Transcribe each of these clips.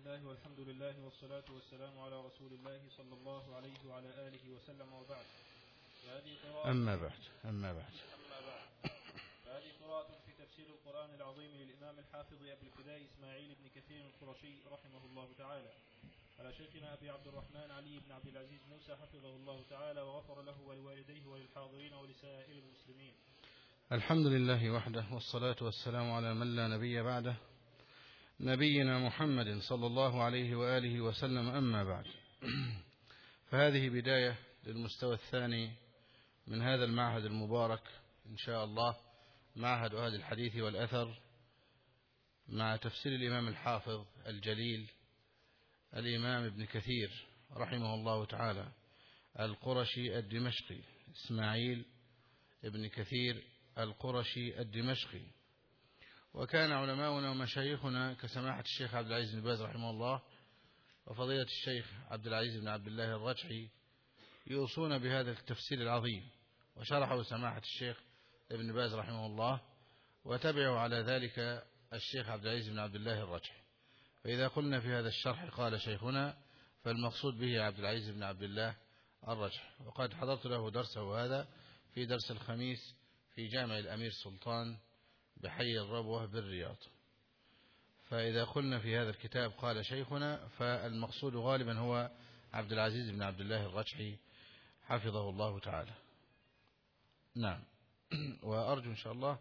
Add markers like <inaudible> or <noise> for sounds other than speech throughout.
الله والحمد لله والصلاة والسلام على رسول الله صلى الله عليه وعلى آله وسلم وبعد. فهذه قراءة أما بعد أما بعد. أما بعد. فهذه قراءة في تفسير القرآن العظيم للإمام الحافظ أبي الفداء إسماعيل بن كثير القرشي رحمه الله تعالى. على شيخنا أبي عبد الرحمن علي بن عبد العزيز موسى حفظه الله تعالى وغفر له ولوالديه وللحاضرين ولسائر المسلمين. الحمد لله وحده والصلاة والسلام على من لا نبي بعده نبينا محمد صلى الله عليه وآله وسلم أما بعد. <clears throat> فهذه بداية للمستوى الثاني من هذا المعهد المبارك إن شاء الله معهد أهل الحديث والأثر مع تفسير الإمام الحافظ الجليل الإمام ابن كثير رحمه الله تعالى القرشي الدمشقي إسماعيل ابن كثير القرشي الدمشقي. وكان علماؤنا ومشايخنا كسماحة الشيخ عبد العزيز بن باز رحمه الله وفضيلة الشيخ عبد العزيز بن عبد الله الرجحي يوصون بهذا التفسير العظيم. وشرحه سماحة الشيخ ابن باز رحمه الله وتبعه على ذلك الشيخ عبد العزيز بن عبد الله الرجحي. فإذا قلنا في هذا الشرح قال شيخنا فالمقصود به عبد العزيز بن عبد الله الرجح. وقد حضرت له درسه هذا في درس الخميس في جامع الأمير سلطان بحي الربوة بالرياض. فإذا قلنا في هذا الكتاب قال شيخنا فالمقصود غالبا هو عبد العزيز بن عبد الله الرجحي حفظه الله تعالى. نعم. <clears throat> وأرجو إن شاء الله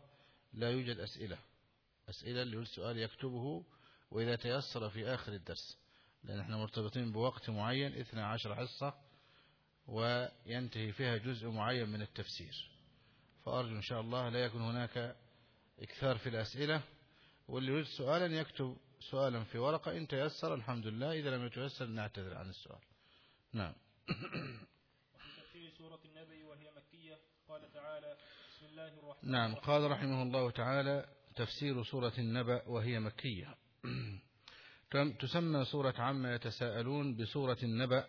لا يوجد أسئلة. أسئلة اللي السؤال يكتبه وإذا تيسر في آخر الدرس. لأن إحنا مرتبطين بوقت معين 12 حصة وينتهي فيها جزء معين من التفسير. فأرجو إن شاء الله لا يكون هناك إكثار في الأسئلة واللي يريد سؤالا يكتب سؤالا في ورقة إن تيسر الحمد لله إذا لم يتيسر نعتذر عن السؤال. نعم. تفسير سورة النبي وهي مكية قال تعالى بسم الله الرحمن نعم الرحيم قال رحمه الله تعالى تفسير سورة النبأ وهي مكية. تسمى سورة عما يتساءلون بسورة النبأ.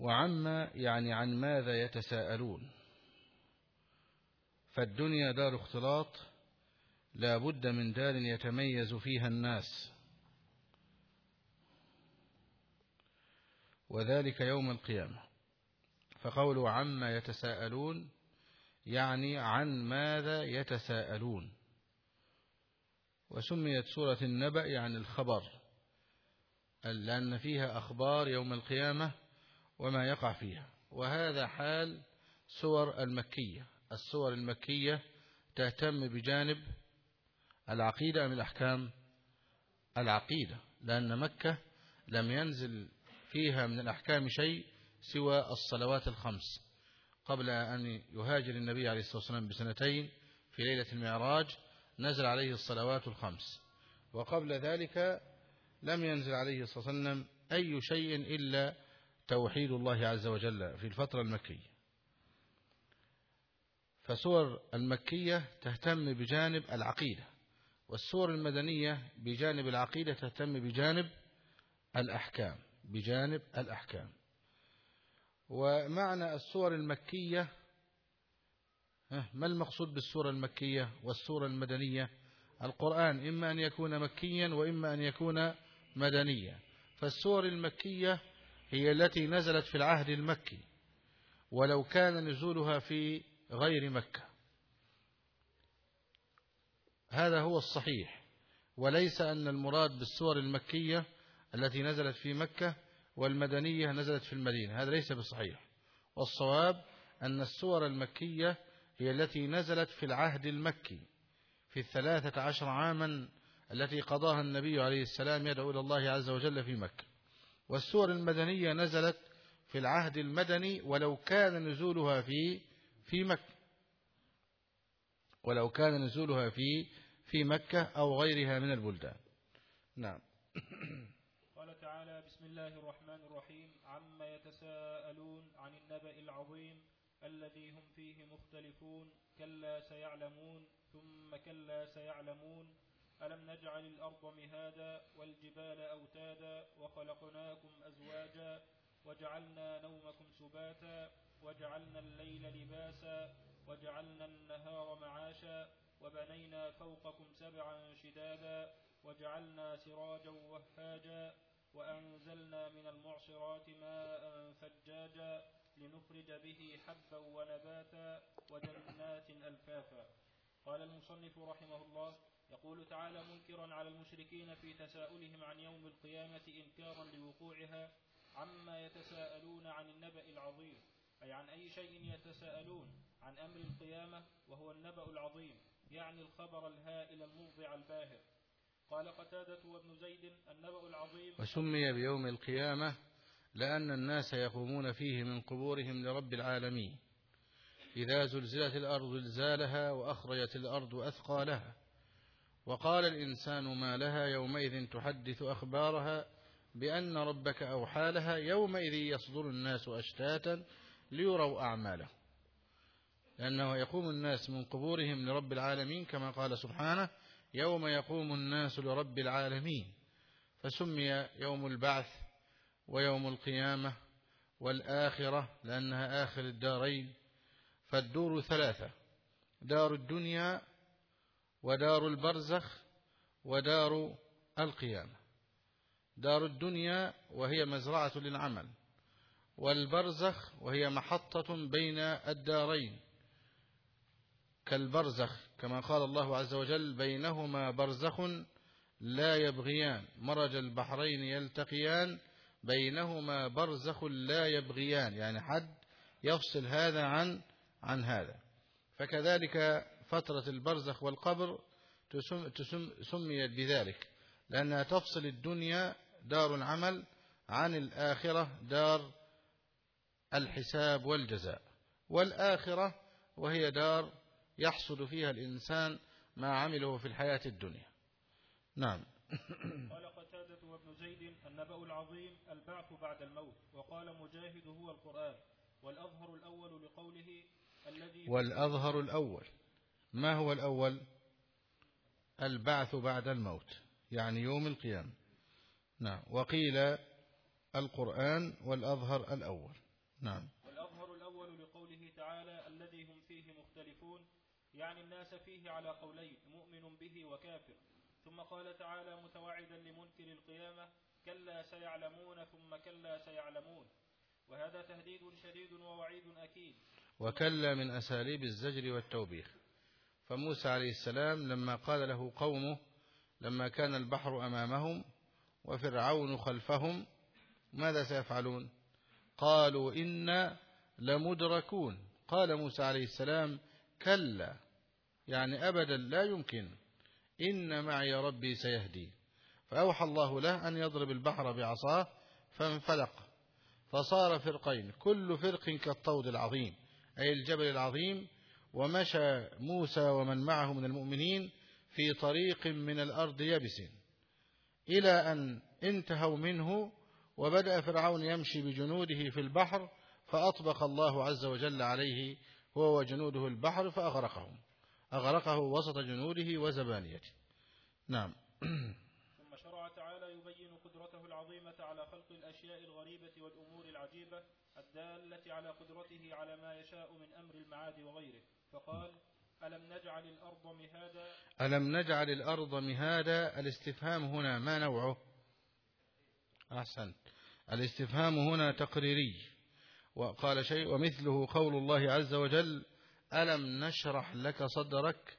وعما يعني عن ماذا يتساءلون. فالدنيا دار اختلاط لا بد من دار يتميز فيها الناس. وذلك يوم القيامة. فقوله عما يتساءلون يعني عن ماذا يتساءلون. وسميت سورة النبأ يعني الخبر لأن فيها أخبار يوم القيامة وما يقع فيها. وهذا حال سور المكية. السور المكية تهتم بجانب العقيدة أم الأحكام؟ العقيدة لأن مكة لم ينزل فيها من الأحكام شيء سوى الصلوات الخمس. قبل أن يهاجر النبي عليه الصلاة والسلام بسنتين في ليلة المعراج نزل عليه الصلوات الخمس. وقبل ذلك لم ينزل عليه الصلاة والسلام أي شيء إلا توحيد الله عز وجل في الفترة المكية. فسور المكية تهتم بجانب العقيدة والسور المدنية بجانب العقيدة تهتم بجانب الأحكام بجانب الأحكام. ومعنى السور المكية ما المقصود بالسورة المكية والسورة المدنية؟ القرآن إما أن يكون مكيا وإما أن يكون مدنيا. فالسور المكية هي التي نزلت في العهد المكي ولو كان نزولها في غير مكة. هذا هو الصحيح وليس أن المراد بالسور المكية التي نزلت في مكة والمدنية نزلت في المدينة هذا ليس بصحيح. والصواب أن السور المكية هي التي نزلت في العهد المكي في الثلاثة عشر عاما التي قضاها النبي عليه السلام يدعو إلى الله عز وجل في مكة. والسور المدنية نزلت في العهد المدني ولو كان نزولها في في مكة. ولو كان نزولها في في مكة أو غيرها من البلدان. نعم. قال تعالى بسم الله الرحمن الرحيم. عما يتساءلون عن النبأ العظيم الذي هم فيه مختلفون. كلا سيعلمون ثم كلا سيعلمون. ألم نجعل الأرض مهادا والجبال أوتادا وخلقناكم أزواجا وجعلنا نومكم سباتا وجعلنا الليل لباسا وجعلنا النهار معاشا وبنينا فوقكم سبعا شدادا وجعلنا سراجا وهاجا وأنزلنا من المعصرات ماء ثجاجا لنخرج به حبا ونباتا وجنات ألفافا. قال المصنف رحمه الله يقول تعالى منكرا على المشركين في تساؤلهم عن يوم القيامة إنكارا لوقوعها عما يتساءلون عن النبأ العظيم. أي عن أي شيء يتساءلون عن أمر القيامة وهو النبأ العظيم يعني الخبر الهائل الموضع الباهر. قال قتادة وابن زيد النبأ العظيم وسمي بيوم القيامة لأن الناس يقومون فيه من قبورهم لرب العالمين. إذا زلزلت الأرض زلزالها وأخرجت الأرض أثقالها وقال الإنسان ما لها يومئذ تحدث أخبارها بأن ربك أوحى لها يومئذ يصدر الناس أشتاتا ليروا أعماله. لأنه يقوم الناس من قبورهم لرب العالمين كما قال سبحانه يوم يقوم الناس لرب العالمين. فسمي يوم البعث ويوم القيامة والآخرة لأنها آخر الدارين. فالدور ثلاثة دار الدنيا ودار البرزخ ودار القيامة. دار الدنيا وهي مزرعة للعمل. والبرزخ وهي محطة بين الدارين. كالبرزخ كما قال الله عز وجل بينهما برزخ لا يبغيان. مرج البحرين يلتقيان بينهما برزخ لا يبغيان. يعني حد يفصل هذا عن عن هذا. فكذلك فترة البرزخ والقبر تسم تسم سميت بذلك لأنها تفصل الدنيا دار العمل عن الآخرة دار الحساب والجزاء. والآخرة وهي دار يحصل فيها الإنسان ما عمله في الحياة الدنيا. نعم. <coughs> قال قتادة وابن زيد النبأ العظيم البعث بعد الموت وقال مجاهد هو القرآن. والأظهر الأول لقوله الذي والأظهر الأول. ما هو الأول؟ البعث بعد الموت يعني يوم القيامة. نعم. وقيل القرآن والأظهر الأول. نعم. والأظهر الأول لقوله تعالى الذي هم فيه مختلفون يعني الناس فيه على قولين مؤمن به وكافر. ثم قال تعالى متوعدا لمنكر القيامة كلا سيعلمون ثم كلا سيعلمون. وهذا تهديد شديد ووعيد أكيد. وكلا من أساليب الزجر والتوبيخ. فموسى عليه السلام لما قال له قومه لما كان البحر أمامهم وفرعون خلفهم ماذا سيفعلون؟ قالوا إنا لمدركون. قال موسى عليه السلام كلا يعني أبدا لا يمكن. إن معي ربي سيهدي. فأوحى الله له أن يضرب البحر بعصاه فانفلق. فصار فرقين كل فرق كالطود العظيم أي الجبل العظيم. ومشى موسى ومن معه من المؤمنين في طريق من الأرض يبس إلى أن انتهوا منه وبدأ فرعون يمشي بجنوده في البحر فأطبق الله عز وجل عليه هو وجنوده البحر فأغرقهم. أغرقه وسط جنوده وزبانيته. نعم. ثم شرع تعالى يبين قدرته العظيمة على خلق الأشياء الغريبة والأمور العجيبة الدالة على قدرته على ما يشاء من أمر المعاد وغيره. فقال ألم نجعل الأرض مهادا؟ ألم نجعل الأرض مهادا؟ الاستفهام هنا ما نوعه؟ أحسن. الاستفهام هنا تقريري. وقال شيء ومثله قول الله عز وجل ألم نشرح لك صدرك؟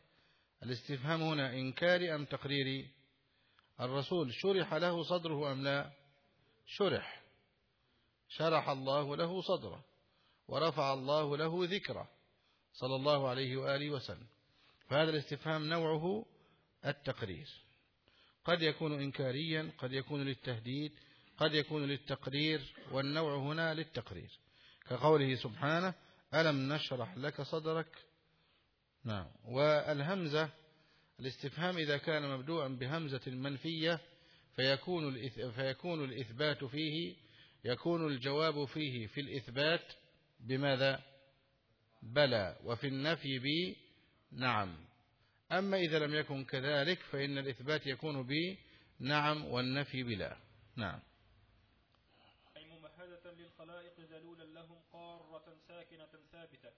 الاستفهام هنا إنكاري أم تقريري؟ الرسول شرح له صدره أم لا؟ شرح. شرح الله له صدره ورفع الله له ذكره صلى الله عليه وآله وسلم. فهذا الاستفهام نوعه التقرير. قد يكون إنكاريا قد يكون للتهديد قد يكون للتقرير والنوع هنا للتقرير. كقوله سبحانه ألم نشرح لك صدرك؟ نعم. والهمزة الاستفهام إذا كان مبدوءا بهمزة منفية فيكون فيكون الإثبات فيه يكون الجواب فيه في الإثبات بماذا؟ بلى. وفي النفي ب نعم. أما إذا لم يكن كذلك فإن الإثبات يكون ب نعم والنفي بلا. نعم أي ممهدة للخلائق ذلولا لهم قارة ساكنة ثابتة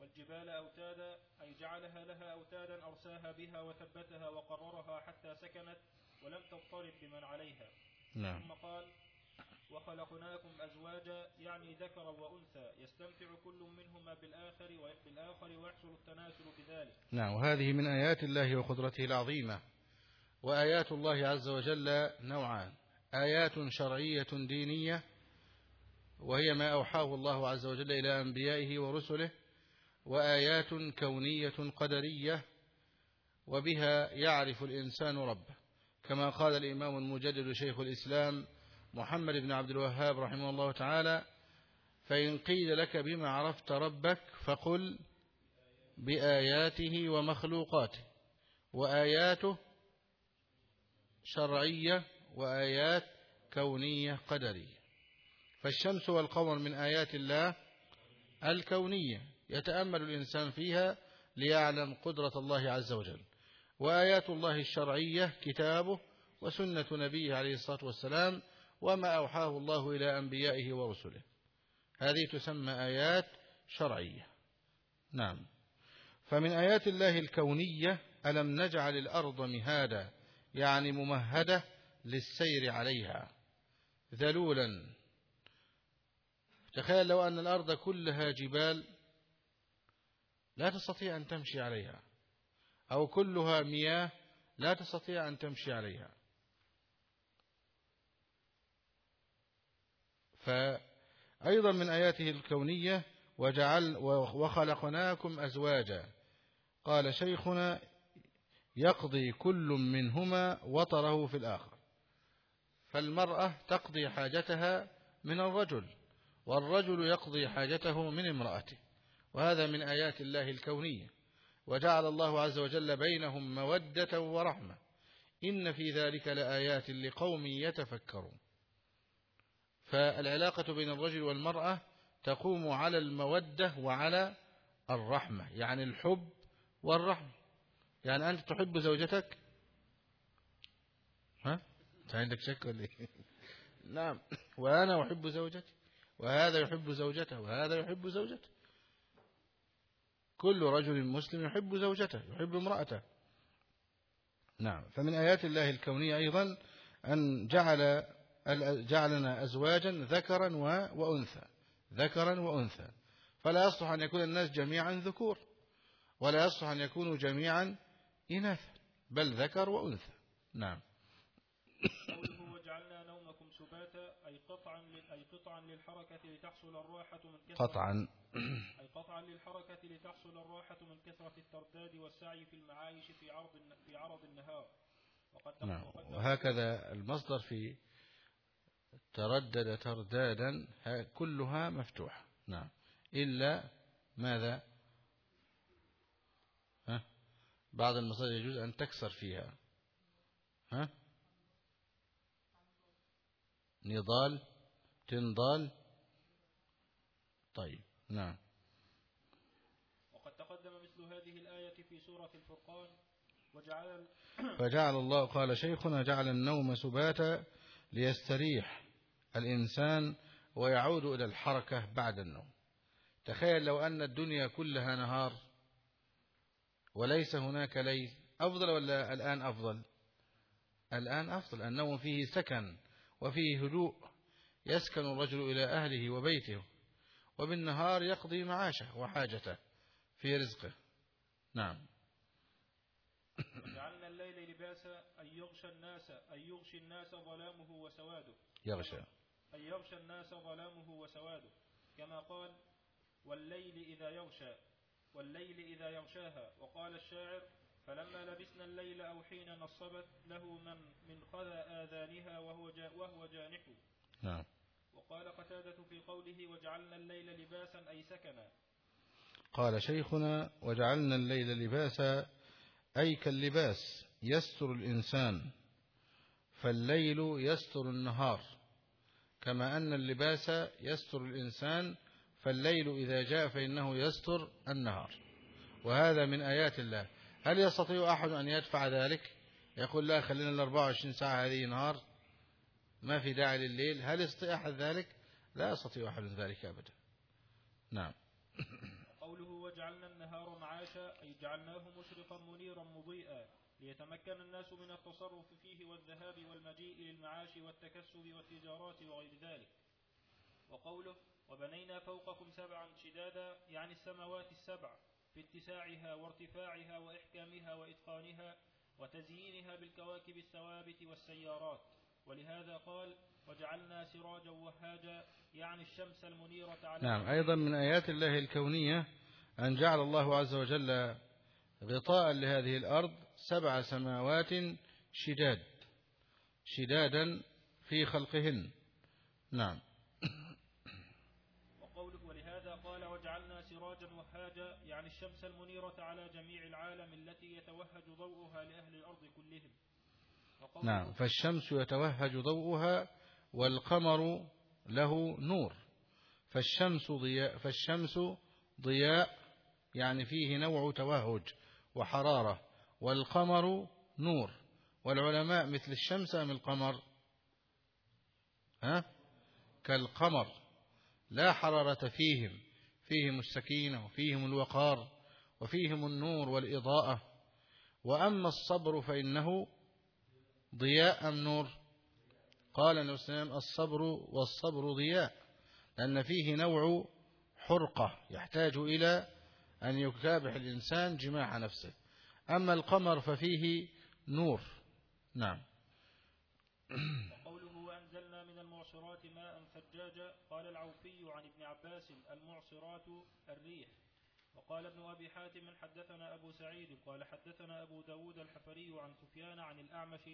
والجبال أوتادا أي جعلها لها أوتادا أرساها بها وثبتها وقررها حتى سكنت ولم تضطرب بمن عليها. نعم. ثم قال وخلقناكم أزواجا يعني ذكرا وأنثى يستمتع كل منهما بالآخر بالآخر ويحصل التناسل بذلك. نعم. وهذه من آيات الله وقدرته العظيمة وآيات الله عز وجل نوعان آيات شرعية دينية وهي ما أوحاه الله عز وجل إلى أنبيائه ورسله وآيات كونية قدرية وبها يعرف الإنسان ربه. كما قال الإمام المجدد شيخ الإسلام محمد بن عبد الوهاب رحمه الله تعالى فإن قيل لك بما عرفت ربك فقل بآياته ومخلوقاته وآياته شرعية وآيات كونية قدرية. فالشمس والقمر من آيات الله الكونية. يتأمل الإنسان فيها ليعلم قدرة الله عز وجل. وآيات الله الشرعية كتابه وسنة نبيه عليه الصلاة والسلام وما أوحاه الله إلى أنبيائه ورسله. هذه تسمى آيات شرعية. نعم. فمن آيات الله الكونية ألم نجعل الأرض مهادا يعني ممهدة للسير عليها. ذلولا تخيل لو أن الأرض كلها جبال لا تستطيع أن تمشي عليها أو كلها مياه لا تستطيع أن تمشي عليها. فأيضا من آياته الكونية وجعل وخلقناكم أزواجا. قال شيخنا يقضي كل منهما وطره في الآخر. فالمرأة تقضي حاجتها من الرجل. والرجل يقضي حاجته من امرأته وهذا من آيات الله الكونية. وجعل الله عز وجل بينهم مودة ورحمة. إن في ذلك لآيات لقوم يتفكرون. فالعلاقة بين الرجل والمرأة تقوم على المودة وعلى الرحمة يعني الحب والرحمة. يعني أنت تحب زوجتك؟ ها؟ أنت عندك شك ولا إيه؟ نعم. وأنا أحب زوجتي؟ وهذا يحب زوجته وهذا يحب زوجته. كل رجل مسلم يحب زوجته يحب امرأته. نعم فمن آيات الله الكونية أيضا أن جعل جعلنا أزواجا ذكرا وأنثى. ذكرا وأنثى. فلا يصلح أن يكون الناس جميعا ذكور ولا يصلح أن يكونوا جميعا إناثا بل ذكر وأنثى. نعم <coughs> قوله وجعلنا نومكم سباتا أي قطعا أي قطعا للحركة لتحصل الراحة من كثرة قطعا. <clears throat> أي قطعا للحركة لتحصل الراحة من كثرة الترداد والسعي في المعايش في عرض في عرض النهار. وقد نعم. وهكذا المصدر في تردد تردادا كلها مفتوحة. نعم. إلا ماذا؟ ها؟ بعض المصادر يجوز أن تكسر فيها. ها؟ نضال تنضال. طيب نعم. وقد تقدم مثل هذه الآية في سورة الفرقان وجعل <clears throat> فجعل الله قال شيخنا جعل النوم سباتا ليستريح الإنسان ويعود إلى الحركة بعد النوم. تخيل لو أن الدنيا كلها نهار وليس هناك ليل. أفضل ولا الآن أفضل؟ الآن أفضل النوم فيه سكن. وفيه هدوء يسكن الرجل إلى أهله وبيته وبالنهار يقضي معاشه وحاجته في رزقه. نعم. جعلنا الليل لباسا أن يغشى الناس أن يغشي الناس ظلامه وسواده. يغشى. أن يغشى الناس ظلامه وسواده. كما قال والليل إذا يغشى والليل إذا يغشاها. وقال الشاعر فلما لبسنا الليل أو حين نصبت له من من خذى آذانها وهو جا وهو جانح. نعم. وقال قتادة في قوله وجعلنا الليل لباسا أي سكنا. قال شيخنا وجعلنا الليل لباسا أي كاللباس يستر الإنسان فالليل يستر النهار. كما أن اللباس يستر الإنسان فالليل إذا جاء فإنه يستر النهار. وهذا من آيات الله. هل يستطيع أحد أن يدفع ذلك؟ يقول لا خلينا ال 24 ساعة هذه نهار ما في داعي لليل. هل يستطيع أحد ذلك؟ لا يستطيع أحد ذلك أبدا. نعم. قوله وجعلنا النهار معاشا أي جعلناه مشرقا منيرا مضيئا ليتمكن الناس من التصرف فيه والذهاب والمجيء للمعاش والتكسب والتجارات وغير ذلك. وقوله وبنينا فوقكم سبعا شدادا يعني السماوات السبع. في اتساعها وارتفاعها وإحكامها وإتقانها وتزيينها بالكواكب الثوابت والسيارات. ولهذا قال وجعلنا سراجا وهاجا يعني الشمس المنيرة على نعم. أيضا من آيات الله الكونية أن جعل الله عز وجل غطاء لهذه الأرض سبع سماوات شداد شدادا في خلقهن. نعم. ولهذا قال وجعلنا سراجا وهاجا يعني الشمس المنيرة على جميع العالم التي يتوهج ضوءها لأهل الأرض كلهم. نعم فالشمس يتوهج ضوءها والقمر له نور. فالشمس ضياء فالشمس ضياء يعني فيه نوع توهج وحرارة والقمر نور. والعلماء مثل الشمس أم القمر؟ ها؟ كالقمر. لا حرارة فيهم فيهم السكينة وفيهم الوقار وفيهم النور والإضاءة. وأما الصبر فإنه ضياء أم نور؟ قال النبي صلى الله عليه وسلم الصبر والصبر ضياء لأن فيه نوع حرقة يحتاج إلى أن يكابح الإنسان جماع نفسه. أما القمر ففيه نور. نعم. <clears throat> المعصرات ماء ثجاجا قال العوفي عن ابن عباس المعصرات الريح. وقال ابن أبي حاتم حدثنا أبو سعيد قال حدثنا أبو داود الحفري عن سفيان عن الأعمش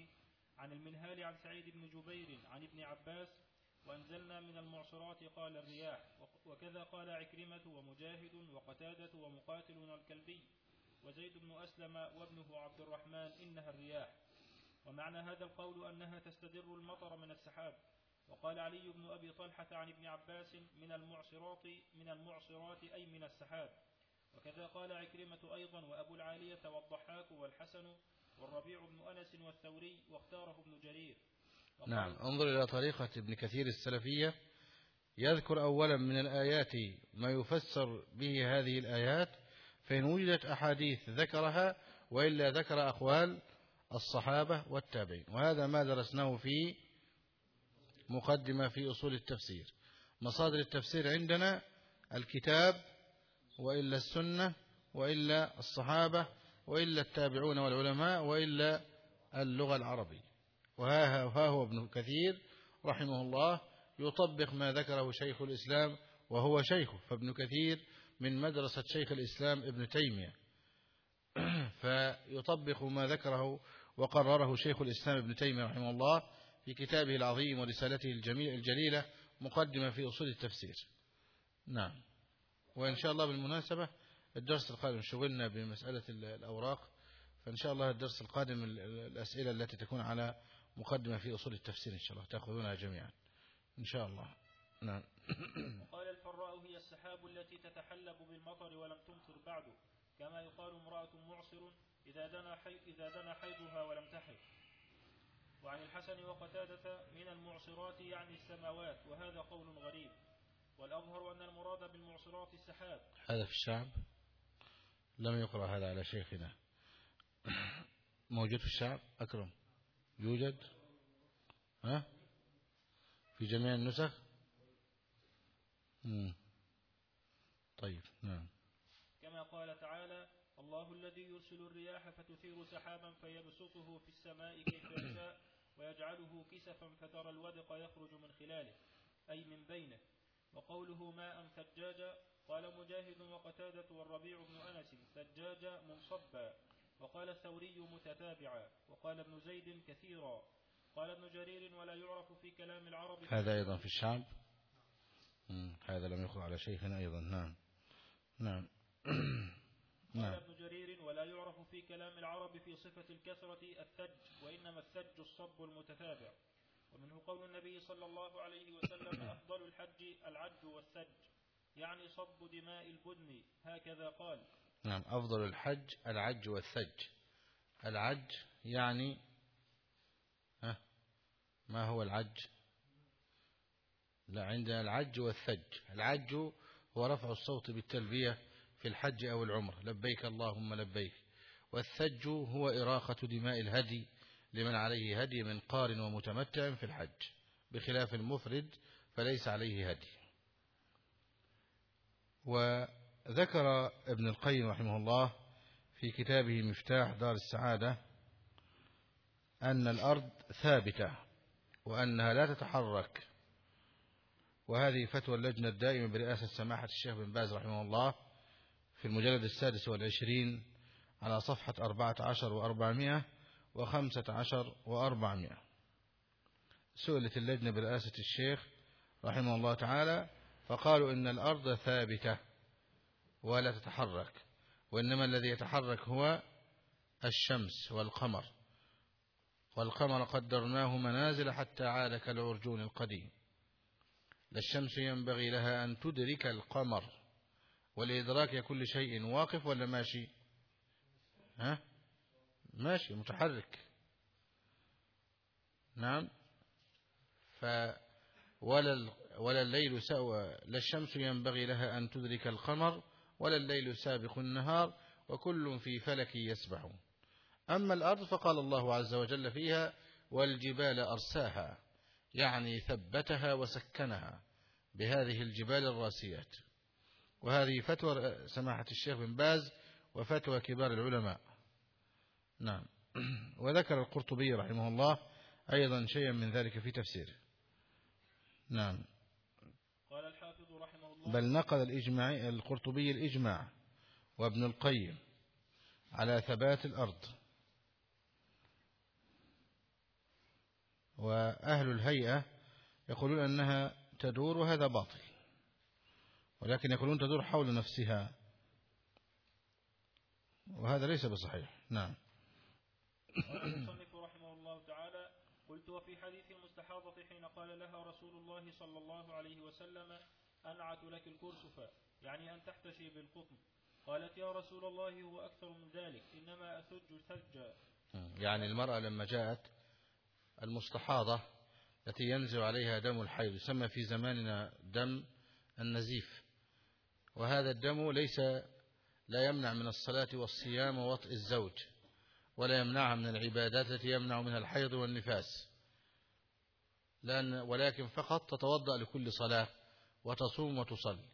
عن المنهال عن سعيد بن جبير عن ابن عباس وأنزلنا من المعصرات قال الرياح. وكذا قال عكرمة ومجاهد وقتادة ومقاتل والكلبي وزيد بن أسلم وابنه عبد الرحمن إنها الرياح. ومعنى هذا القول أنها تستدر المطر من السحاب. وقال علي بن أبي طلحة عن ابن عباس من المعصرات من المعصرات أي من السحاب. وكذا قال عكرمة أيضا وأبو العالية والضحاك والحسن والربيع بن أنس والثوري واختاره ابن جرير. نعم انظر إلى طريقة ابن كثير السلفية. يذكر أولا من الآيات ما يفسر به هذه الآيات فإن وجدت أحاديث ذكرها وإلا ذكر أقوال الصحابة والتابعين. وهذا ما درسناه في مقدمة في أصول التفسير. مصادر التفسير عندنا الكتاب وإلا السنة وإلا الصحابة وإلا التابعون والعلماء وإلا اللغة العربية. وها ها هو ابن كثير رحمه الله يطبق ما ذكره شيخ الإسلام وهو شيخه. فابن كثير من مدرسة شيخ الإسلام ابن تيمية. <clears throat> فيطبق ما ذكره وقرره شيخ الإسلام ابن تيمية رحمه الله في كتابه العظيم ورسالته الجليلة مقدمة في أصول التفسير. نعم. وإن شاء الله بالمناسبة الدرس القادم شغلنا بمسألة الأوراق فإن شاء الله الدرس القادم الأسئلة التي تكون على مقدمة في أصول التفسير إن شاء الله تأخذونها جميعا. إن شاء الله. نعم. <coughs> وقال الفراء هي السحاب التي تتحلب بالمطر ولم تمطر بعد كما يقال امرأة معصر إذا دنا حيضها ولم تحض وعن الحسن وقتادة من المعصرات يعني السماوات وهذا قول غريب. والأظهر أن المراد بالمعصرات السحاب. هذا في الشعب؟ لم يقرأ هذا على شيخنا. موجود في الشعب؟ أكرم. يوجد؟ ها؟ في جميع النسخ؟ مم. طيب نعم. كما قال تعالى الله الذي يرسل الرياح فتثير سحابا فيبسطه في السماء كيف يشاء. ويجعله كسفا فترى الودق يخرج من خلاله أي من بينه. وقوله ماء ثجاجا قال مجاهد وقتادة والربيع بن أنس ثجاجا منصبا. وقال الثوري متتابعا. وقال ابن زيد كثيرا. قال ابن جرير ولا يعرف في كلام العرب هذا أيضا في الشعب. هذا لم يقرأ على شيخنا أيضا. نعم. نعم. <clears throat> قال نعم ابن جرير ولا يعرف في كلام العرب في صفة الكثرة الثج وإنما الثج الصب المتتابع. ومنه قول النبي صلى الله عليه وسلم <coughs> أفضل الحج العج والثج. يعني صب دماء البدن هكذا قال. نعم أفضل الحج العج والثج. العج يعني ها ما هو العج؟ لا عندنا العج والثج. العج هو رفع الصوت بالتلبية. في الحج أو العمر لبيك اللهم لبيك. والثج هو إراقة دماء الهدي لمن عليه هدي من قار ومتمتع في الحج. بخلاف المفرد فليس عليه هدي. وذكر ابن القيم رحمه الله في كتابه مفتاح دار السعادة أن الأرض ثابتة وأنها لا تتحرك. وهذه فتوى اللجنة الدائمة برئاسة سماحة الشيخ بن باز رحمه الله في المجلد السادس والعشرين على صفحة أربعة عشر وأربعمائة وخمسة عشر وأربعمائة. سئلت اللجنة برئاسة الشيخ رحمه الله تعالى فقالوا إن الأرض ثابتة ولا تتحرك وإنما الذي يتحرك هو الشمس والقمر. والقمر قدرناه منازل حتى عاد كالعرجون القديم. للشمس ينبغي لها أن تدرك القمر. ولإدراك كل شيء واقف ولا ماشي؟ ها؟ ماشي متحرك. نعم. ف ولا ولا الليل سوى لا الشمس ينبغي لها أن تدرك القمر ولا الليل سابق النهار وكل في فلك يسبحون. أما الأرض فقال الله عز وجل فيها والجبال أرساها يعني ثبتها وسكنها بهذه الجبال الراسيات. وهذه فتوى سماحة الشيخ بن باز وفتوى كبار العلماء. نعم. <clears throat> وذكر القرطبي رحمه الله أيضا شيئا من ذلك في تفسيره نعم. قال الحافظ رحمه الله بل نقل الإجماع القرطبي الإجماع وابن القيم على ثبات الأرض. وأهل الهيئة يقولون أنها تدور وهذا باطل. ولكن يقولون تدور حول نفسها. وهذا ليس بصحيح. نعم. المصنف رحمه الله تعالى قلت وفي حديث المستحاضة حين قال لها رسول الله صلى الله عليه وسلم أنعت لك الكرسف يعني أن تحتشي بالقطن. قالت يا رسول الله هو أكثر من ذلك إنما أثج ثجا يعني المرأة لما جاءت المستحاضة التي ينزل عليها دم الحيض يسمى في زماننا دم النزيف. وهذا الدم ليس لا يمنع من الصلاة والصيام ووطئ الزوج ولا يمنعها من العبادات التي يمنع منها الحيض والنفاس. لأن ولكن فقط تتوضأ لكل صلاة وتصوم وتصلي.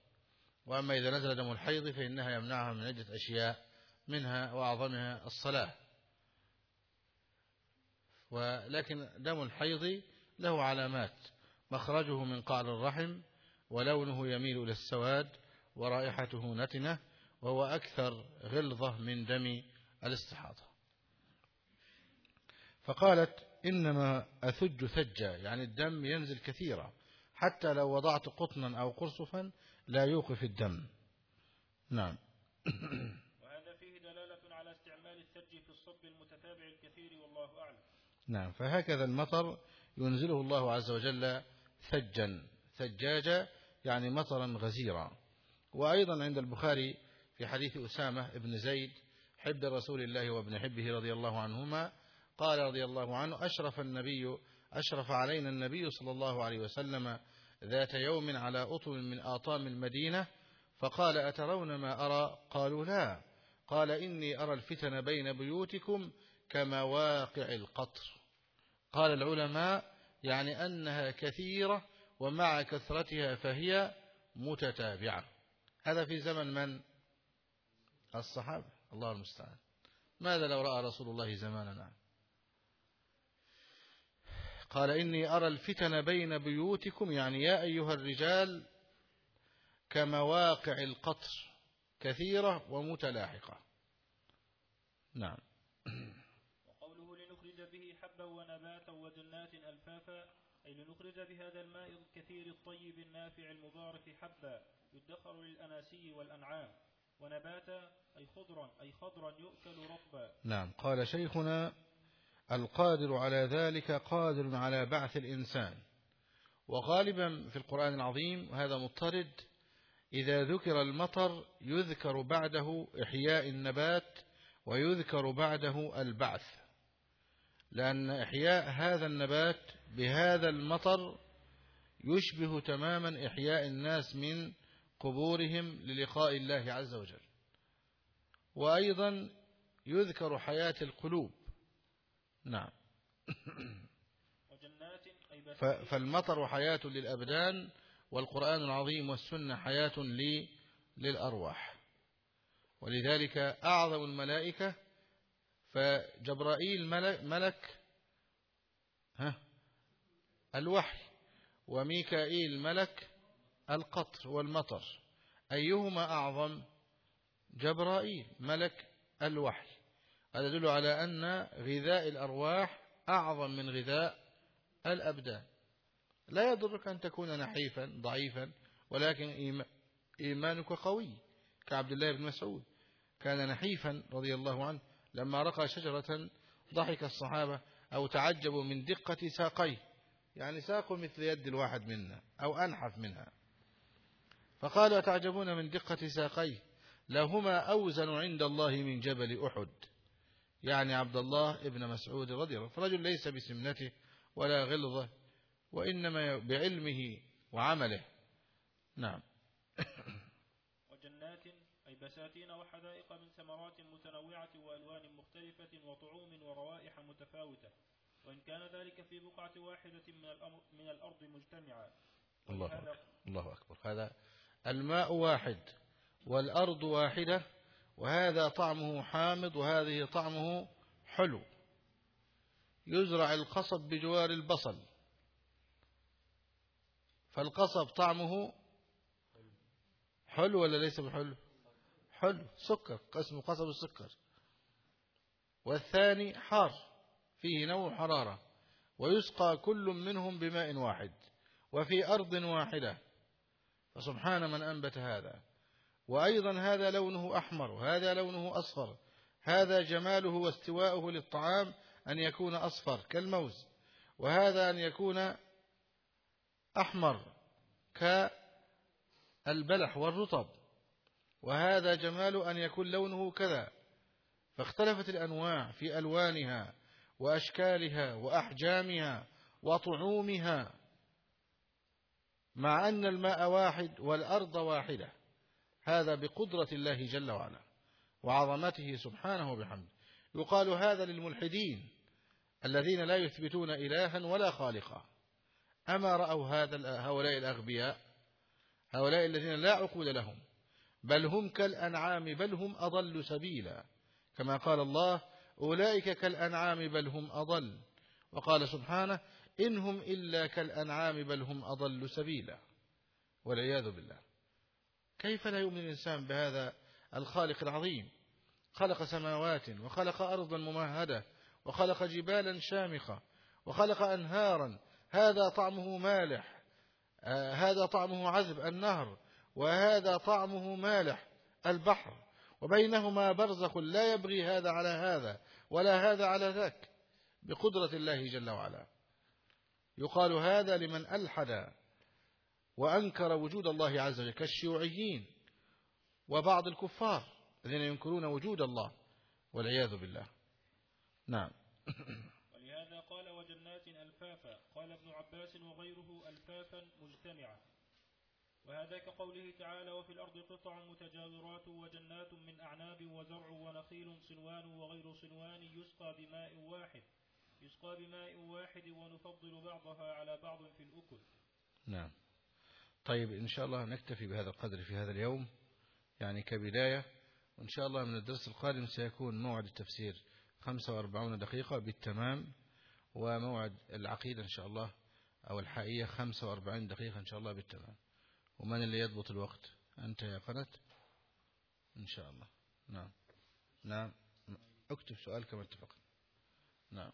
وأما إذا نزل دم الحيض فإنها يمنعها من عدة أشياء منها وأعظمها الصلاة. ولكن دم الحيض له علامات. مخرجه من قعر الرحم ولونه يميل إلى السواد ورائحته نتنة وهو أكثر غلظة من دم الاستحاضة. فقالت إنما أثج ثجا يعني الدم ينزل كثيرا حتى لو وضعت قطنا أو قرصفا لا يوقف الدم. نعم. <coughs> وهذا فيه دلالة على استعمال الثلج في الصب المتتابع الكثير والله أعلم. نعم. فهكذا المطر ينزله الله عز وجل ثجا. ثجاجا يعني مطرا غزيرا. وأيضا عند البخاري في حديث أسامة ابن زيد حب رسول الله وابن حبه رضي الله عنهما قال رضي الله عنه أشرف النبي أشرف علينا النبي صلى الله عليه وسلم ذات يوم على أطم من آطام المدينة فقال أترون ما أرى؟ قالوا لا. قال إني أرى الفتن بين بيوتكم كمواقع القطر. قال العلماء يعني أنها كثيرة ومع كثرتها فهي متتابعة. هذا في زمن من؟ الصحابة الله المستعان. ماذا لو رأى رسول الله زماننا؟ قال إني أرى الفتن بين بيوتكم يعني يا أيها الرجال كمواقع القطر كثيرة ومتلاحقة. نعم. وقوله لنخرج به حبا ونباتا وجنات ألفافا أي لنخرج بهذا الماء الكثير الطيب النافع المبارك حبا يدخر للأناسي والأنعام ونباتا أي خضرا أي خضرا يؤكل رطبا. نعم. قال شيخنا القادر على ذلك قادر على بعث الإنسان. وغالبا في القرآن العظيم وهذا مضطرد إذا ذكر المطر يذكر بعده إحياء النبات ويذكر بعده البعث. لأن إحياء هذا النبات بهذا المطر يشبه تماما إحياء الناس من قبورهم للقاء الله عز وجل. وأيضا يذكر حياة القلوب. نعم. فالمطر حياة للأبدان والقرآن العظيم والسنة حياة للأرواح. ولذلك أعظم الملائكة فجبرائيل ملك, ملك ها الوحي وميكائيل ملك القطر والمطر. أيهما أعظم؟ جبرائيل ملك الوحي. هذا يدل على أن غذاء الأرواح أعظم من غذاء الأبدان. لا يضرك أن تكون نحيفا ضعيفا ولكن إيما- إيمانك قوي. كعبد الله بن مسعود كان نحيفا رضي الله عنه. لما رقى شجرة ضحك الصحابة أو تعجبوا من دقة ساقيه. يعني ساقه مثل يد الواحد منا أو أنحف منها. فقالوا أتعجبون من دقة ساقيه؟ لهما أوزن عند الله من جبل أحد. يعني عبد الله ابن مسعود رضي الله فرجل ليس بسمنته ولا غلظة وإنما بعلمه وعمله. نعم. بساتين وحدائق من ثمرات متنوعة وألوان مختلفة وطعوم وروائح متفاوتة وإن كان ذلك في بقعة واحدة من الأمر من الأرض مجتمعا الله أكبر. الله أكبر. هذا الماء واحد والأرض واحدة وهذا طعمه حامض وهذه طعمه حلو. يزرع القصب بجوار البصل. فالقصب طعمه حلو ولا ليس بحلو؟ حلو سكر اسمه قصب السكر. والثاني حار فيه نوع حرارة ويسقى كل منهم بماء واحد وفي أرض واحدة. فسبحان من أنبت هذا. وأيضا هذا لونه أحمر وهذا لونه أصفر هذا جماله واستواؤه للطعام أن يكون أصفر كالموز وهذا أن يكون أحمر كالبلح والرطب. وهذا جمال أن يكون لونه كذا. فاختلفت الأنواع في ألوانها وأشكالها وأحجامها وطعومها مع أن الماء واحد والأرض واحدة. هذا بقدرة الله جل وعلا وعظمته سبحانه وبحمده. يقال هذا للملحدين الذين لا يثبتون إلها ولا خالقا. أما رأوا هذا هؤلاء الأغبياء هؤلاء الذين لا عقول لهم بل هم كالأنعام بل هم أضل سبيلا. كما قال الله أولئك كالأنعام بل هم أضل. وقال سبحانه إنهم إلا كالأنعام بل هم أضل سبيلا. والعياذ بالله. كيف لا يؤمن الإنسان بهذا الخالق العظيم؟ خلق سماوات وخلق أرضا ممهدة وخلق جبالا شامخة وخلق أنهارا. هذا طعمه مالح آه هذا طعمه عذب النهر. وهذا طعمه مالح البحر. وبينهما برزخ لا يبغي هذا على هذا ولا هذا على ذاك بقدرة الله جل وعلا. يقال هذا لمن ألحد وأنكر وجود الله عز وجل كالشيوعيين وبعض الكفار الذين ينكرون وجود الله والعياذ بالله. نعم. ولهذا قال وجنات ألفافا قال ابن عباس وغيره ألفافا مجتمعة. وهذا كقوله تعالى وفي الأرض قطع متجاورات وجنات من أعناب وزرع ونخيل صنوان وغير صنوان يسقى بماء واحد. يسقى بماء واحد ونفضل بعضها على بعض في الأكل. نعم. طيب إن شاء الله نكتفي بهذا القدر في هذا اليوم. يعني كبداية وإن شاء الله من الدرس القادم سيكون موعد التفسير 45 دقيقة بالتمام وموعد العقيدة إن شاء الله أو الحقيقة 45 دقيقة إن شاء الله بالتمام. ومن اللي يضبط الوقت؟ أنت يا قناة؟ إن شاء الله. نعم. نعم. أكتب سؤال كما اتفقنا. نعم.